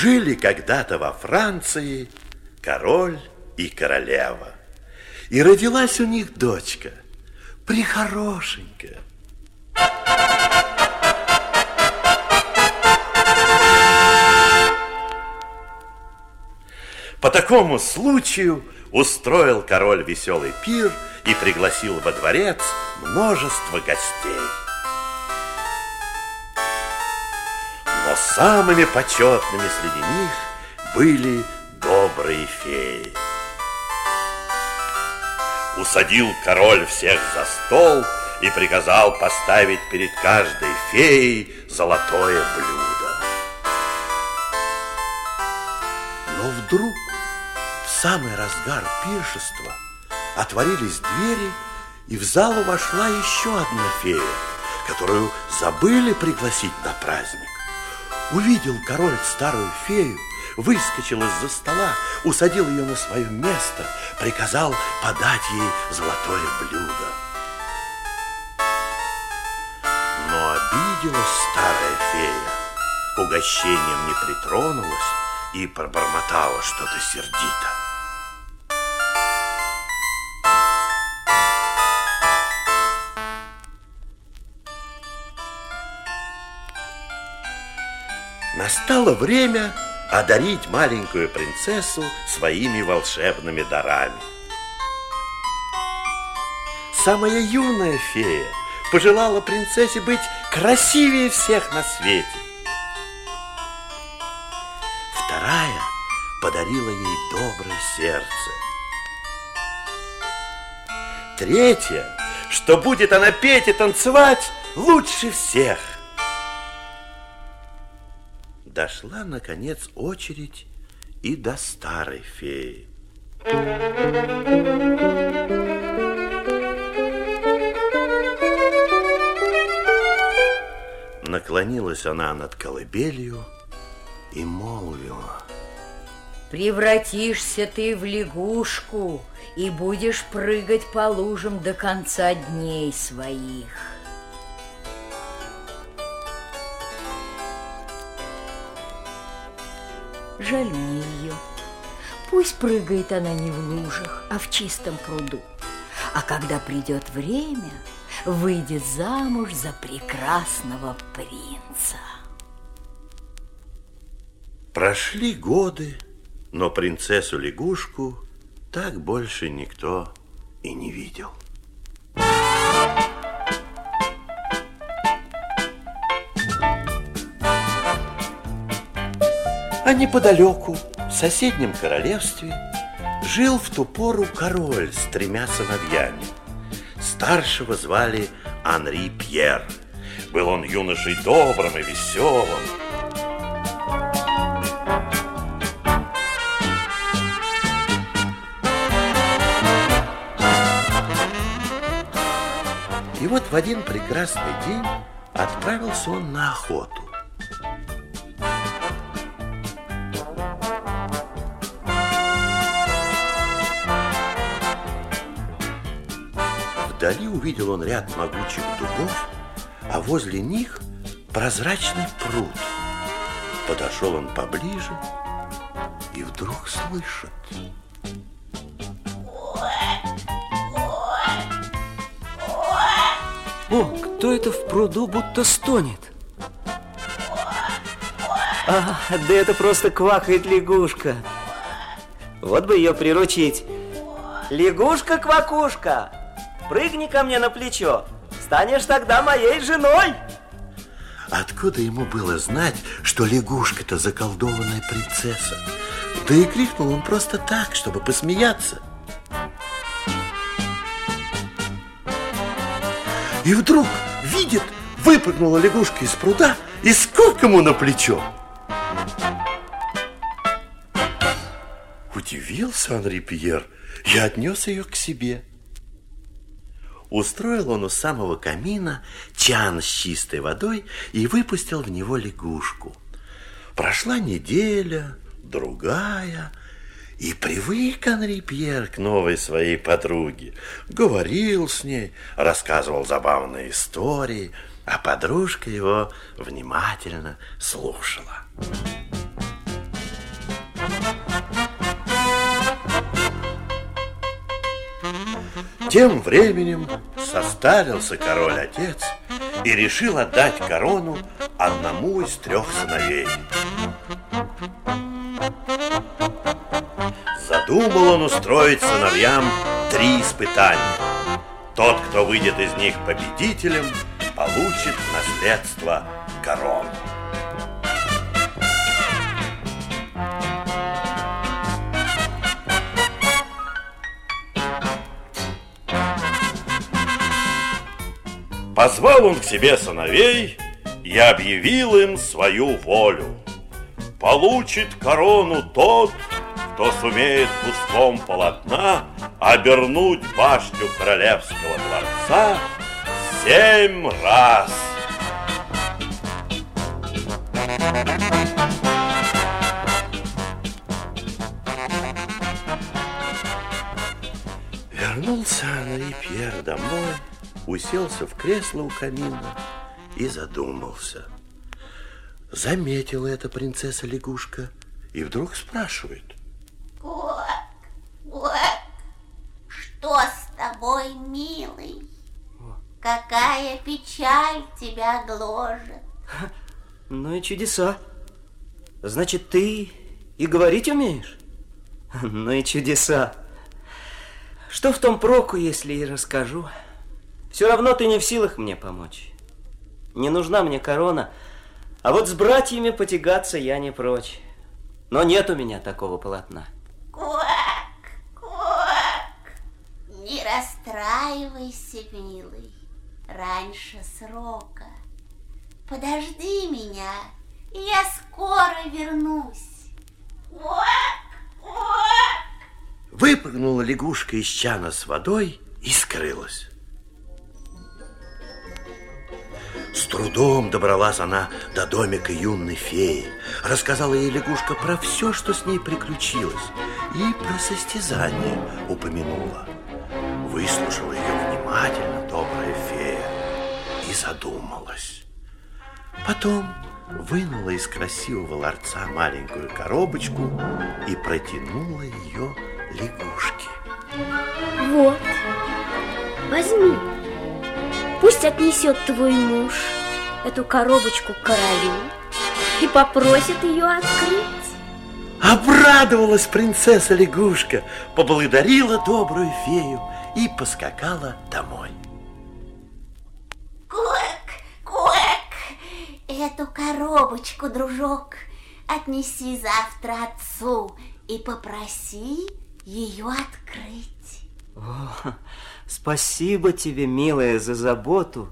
Жили когда-то во Франции король и королева. И родилась у них дочка, прихорошенькая. По такому случаю устроил король веселый пир и пригласил во дворец множество гостей. Самыми почетными среди них были добрые феи. Усадил король всех за стол и приказал поставить перед каждой феей золотое блюдо. Но вдруг в самый разгар пиршества отворились двери, и в залу вошла еще одна фея, которую забыли пригласить на праздник. Увидел король старую фею, выскочил из-за стола, усадил ее на свое место, приказал подать ей золотое блюдо. Но обиделась старая фея, к угощениям не притронулась и пробормотала что-то сердито. Настало время одарить маленькую принцессу своими волшебными дарами. Самая юная фея пожелала принцессе быть красивее всех на свете. Вторая подарила ей доброе сердце. Третья, что будет она петь и танцевать лучше всех – дошла, наконец, очередь и до старой феи. Наклонилась она над колыбелью и молвила. Превратишься ты в лягушку и будешь прыгать по лужам до конца дней своих. Жаль мне ее. Пусть прыгает она не в лужах, а в чистом пруду. А когда придет время, выйдет замуж за прекрасного принца. Прошли годы, но принцессу-лягушку так больше никто и не видел. А неподалеку, в соседнем королевстве, жил в ту пору король с тремя сыновьями. Старшего звали Анри Пьер. Был он юношей добрым и веселым. И вот в один прекрасный день отправился он на охоту. Увидел он ряд могучих дубов, а возле них прозрачный пруд. Подошел он поближе и вдруг слышит. О, кто это в пруду будто стонет? А, да это просто квакает лягушка. Вот бы ее приручить. Лягушка-квакушка, Прыгни ко мне на плечо. Станешь тогда моей женой. Откуда ему было знать, что лягушка-то заколдованная принцесса? Да и крикнул он просто так, чтобы посмеяться. И вдруг видит, выпрыгнула лягушка из пруда и сколько ему на плечо. Удивился Анри Пьер и отнес ее к себе. Устроил он у самого камина чан с чистой водой и выпустил в него лягушку. Прошла неделя, другая, и привык Анри Пьер к новой своей подруге. Говорил с ней, рассказывал забавные истории, а подружка его внимательно слушала. Тем временем состарился король-отец и решил отдать корону одному из трех сыновей. Задумал он устроить сыновьям три испытания. Тот, кто выйдет из них победителем, получит наследство корону. Позвал он к себе сыновей и объявил им свою волю. Получит корону тот, кто сумеет куском полотна обернуть башню королевского дворца семь раз. Вернулся Анри Пьер домой, уселся в кресло у камина и задумался. Заметила это принцесса-лягушка и вдруг спрашивает. Кот, кот, что с тобой, милый? Какая печаль тебя гложет? Ну и чудеса. Значит, ты и говорить умеешь? Ну и чудеса. Что в том проку, если и расскажу? Все равно ты не в силах мне помочь. Не нужна мне корона, а вот с братьями потягаться я не прочь. Но нет у меня такого полотна. Квак, квак, не расстраивайся, милый, раньше срока. Подожди меня, и я скоро вернусь. Квак, квак. Выпрыгнула лягушка из чана с водой и скрылась. С трудом добралась она до домика юной феи. Рассказала ей лягушка про все, что с ней приключилось, и про состязание упомянула. Выслушала ее внимательно добрая фея и задумалась. Потом вынула из красивого ларца маленькую коробочку и протянула ее лягушке. Вот, возьми. Пусть отнесет твой муж эту коробочку к королю и попросит ее открыть. Обрадовалась принцесса лягушка, поблагодарила добрую фею и поскакала домой. Куэк, куэк, эту коробочку, дружок, отнеси завтра отцу и попроси ее открыть. О, спасибо тебе, милая, за заботу.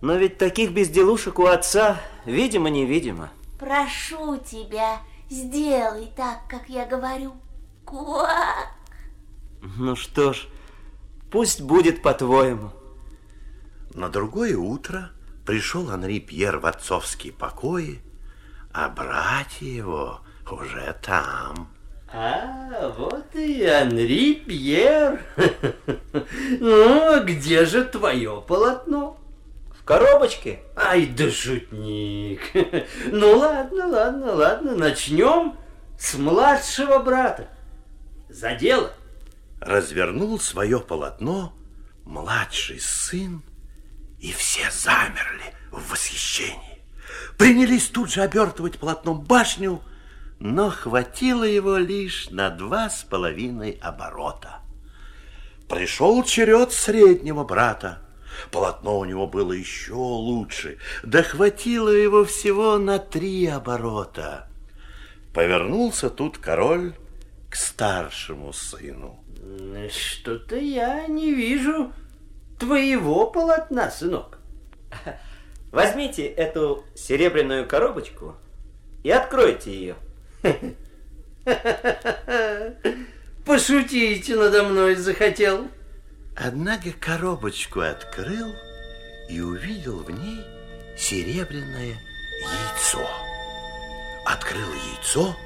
Но ведь таких безделушек у отца, видимо-невидимо. Прошу тебя, сделай так, как я говорю. Куак. Ну что ж, пусть будет по-твоему. На другое утро пришел Анри Пьер в отцовские покои, а братья его уже там. А, вот и Анри Пьер. Ну, а где же твое полотно? В коробочке? Ай да шутник. Ну ладно, ладно, ладно, начнем с младшего брата. За дело. Развернул свое полотно младший сын, и все замерли в восхищении. Принялись тут же обертывать полотном башню, но хватило его лишь на два с половиной оборота. Пришел черед среднего брата. Полотно у него было еще лучше, да хватило его всего на три оборота. Повернулся тут король к старшему сыну. Что-то я не вижу твоего полотна, сынок. Возьмите эту серебряную коробочку и откройте ее. Пошутите надо мной захотел. Однако коробочку открыл и увидел в ней серебряное яйцо. Открыл яйцо,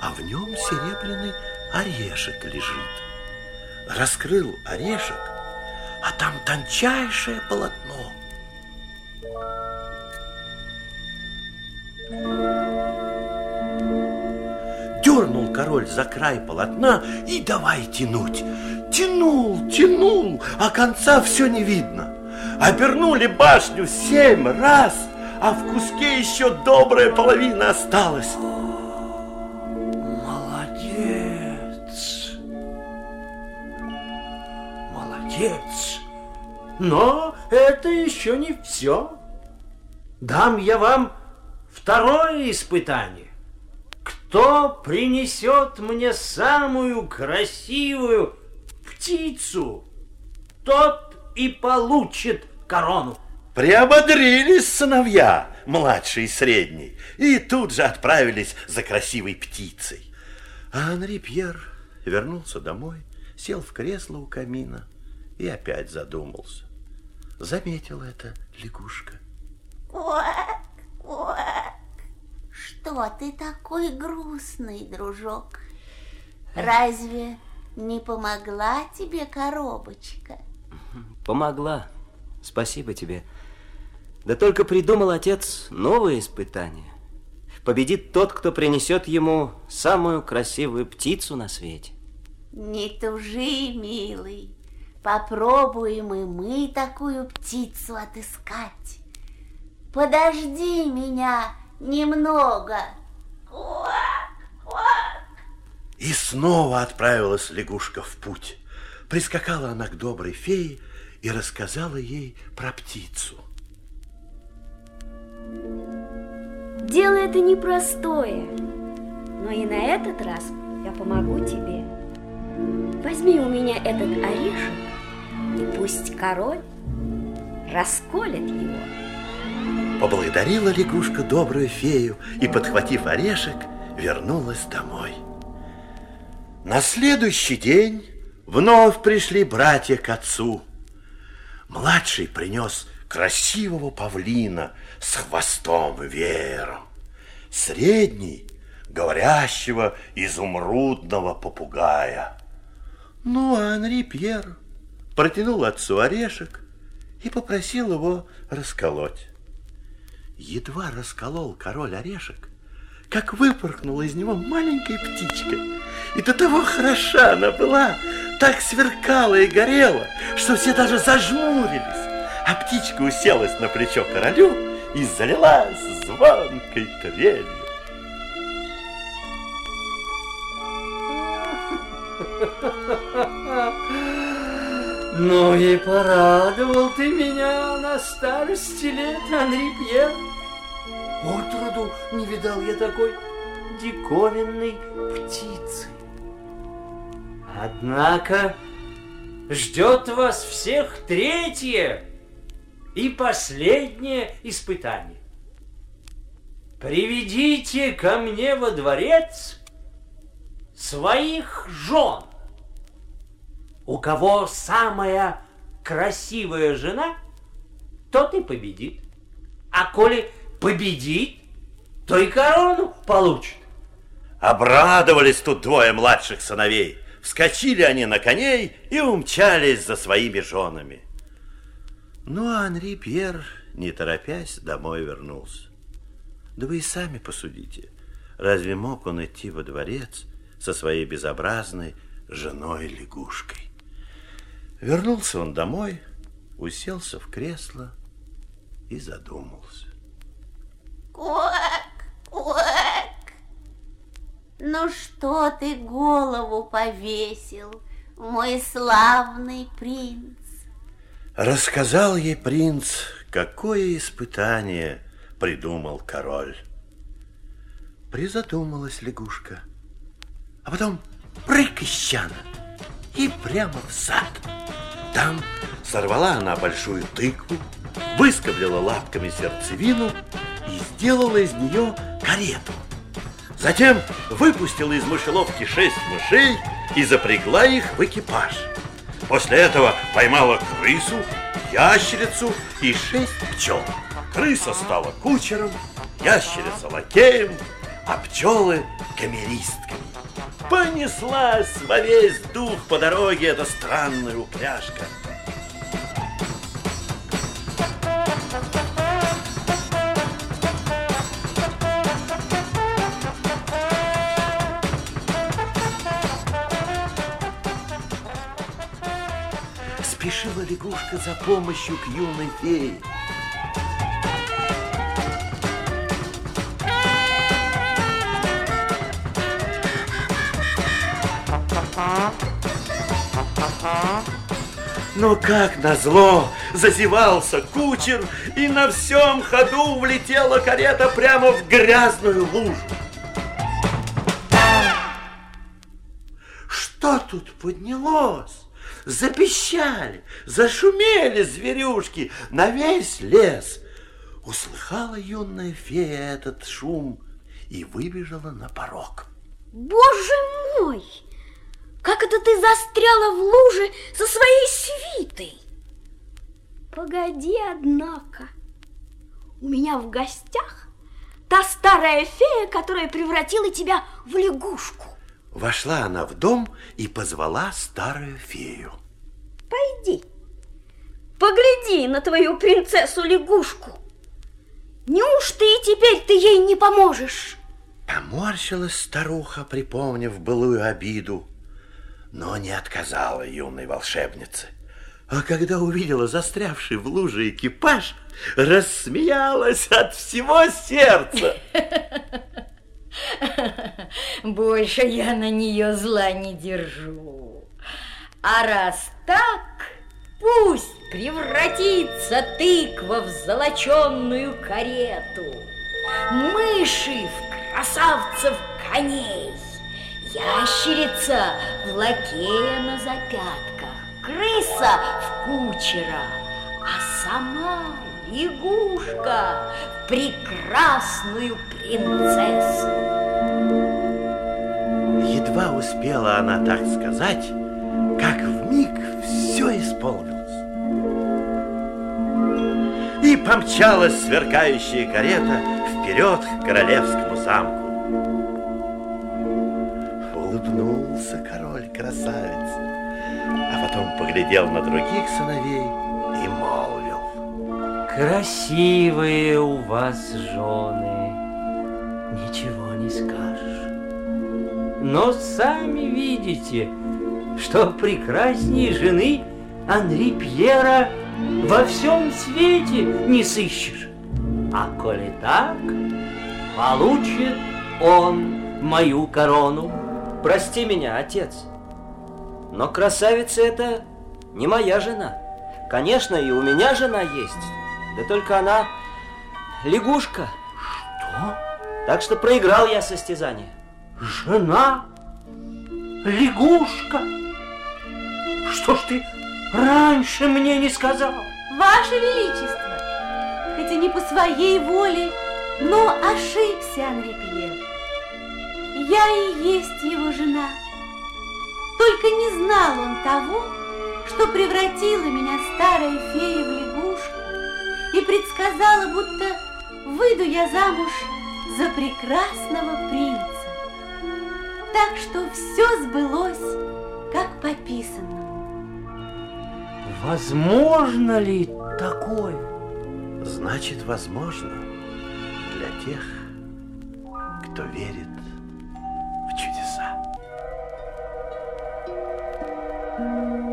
а в нем серебряный орешек лежит. Раскрыл орешек, а там тончайшее полотно. Дернул король за край полотна и давай тянуть. Тянул, тянул, а конца все не видно. Обернули башню семь раз, а в куске еще добрая половина осталась. Молодец. Молодец. Но это еще не все. Дам я вам второе испытание. Кто принесет мне самую красивую птицу, тот и получит корону. Приободрились сыновья, младший и средний, и тут же отправились за красивой птицей. А Анри Пьер вернулся домой, сел в кресло у камина и опять задумался. Заметила это лягушка. Куак, куак. Что ты такой грустный, дружок? Разве не помогла тебе коробочка? Помогла. Спасибо тебе. Да только придумал отец новое испытание. Победит тот, кто принесет ему самую красивую птицу на свете. Не тужи, милый. Попробуем и мы такую птицу отыскать. Подожди меня немного. И снова отправилась лягушка в путь. Прискакала она к доброй фее и рассказала ей про птицу. Дело это непростое, но и на этот раз я помогу тебе. Возьми у меня этот орешек, и пусть король расколет его. Поблагодарила лягушка добрую фею и, подхватив орешек, вернулась домой. На следующий день вновь пришли братья к отцу. Младший принес красивого павлина с хвостом веером. Средний — говорящего изумрудного попугая. Ну, а Анри Пьер протянул отцу орешек и попросил его расколоть. Едва расколол король орешек, как выпорхнула из него маленькая птичка. И до того хороша она была, так сверкала и горела, что все даже зажмурились. А птичка уселась на плечо королю и залилась звонкой трелью. Ну и порадовал ты меня на старости лет, Анри Пьер. Отроду не видал я такой диковинной птицы. Однако ждет вас всех третье и последнее испытание. Приведите ко мне во дворец своих жен. У кого самая красивая жена, тот и победит. А коли победит, то и корону получит. Обрадовались тут двое младших сыновей. Вскочили они на коней и умчались за своими женами. Ну, а Анри Пьер, не торопясь, домой вернулся. Да вы и сами посудите, разве мог он идти во дворец со своей безобразной женой-лягушкой? Вернулся он домой, уселся в кресло и задумался. Куак, куак. Ну что ты голову повесил, мой славный принц? Рассказал ей принц, какое испытание придумал король. Призадумалась лягушка, а потом прыг и прямо в сад. Там сорвала она большую тыкву, выскоблила лапками сердцевину и сделала из нее карету. Затем выпустила из мышеловки шесть мышей и запрягла их в экипаж. После этого поймала крысу, ящерицу и шесть пчел. Крыса стала кучером, ящерица лакеем, а пчелы камеристками понеслась во весь дух по дороге эта странная упряжка. Спешила лягушка за помощью к юной фее. Но как назло зазевался кучер, и на всем ходу влетела карета прямо в грязную лужу. Что тут поднялось? Запищали, зашумели зверюшки на весь лес. Услыхала юная фея этот шум и выбежала на порог. Боже мой! Как это ты застряла в луже со своей свитой? Погоди, однако. У меня в гостях та старая фея, которая превратила тебя в лягушку. Вошла она в дом и позвала старую фею. Пойди, погляди на твою принцессу-лягушку. Неужто и теперь ты ей не поможешь? Поморщилась старуха, припомнив былую обиду, но не отказала юной волшебнице. А когда увидела застрявший в луже экипаж, рассмеялась от всего сердца. Больше я на нее зла не держу. А раз так, пусть превратится тыква в золоченную карету, мыши в красавцев коней, ящерица в лакея на запятках, крыса в кучера, а сама лягушка в прекрасную принцессу. Едва успела она так сказать, как в миг все исполнилось. И помчалась сверкающая карета вперед к королевскому замку. Улыбнулся король красавице, а потом поглядел на других сыновей и молвил. Красивые у вас жены, ничего не скажешь. Но сами видите, что прекрасней жены Анри Пьера во всем свете не сыщешь. А коли так, получит он мою корону. Прости меня, отец, но красавица это не моя жена. Конечно, и у меня жена есть, да только она лягушка. Что? Так что проиграл я состязание. Жена? Лягушка? Что ж ты раньше мне не сказал? Ваше Величество, хоть и не по своей воле, но ошибся Анри Пьер. Я и есть его жена. Только не знал он того, что превратила меня старая фея в лягушку и предсказала, будто выйду я замуж за прекрасного принца. Так что все сбылось, как по писанному. Возможно ли такое? Значит, возможно для тех, кто верит thank you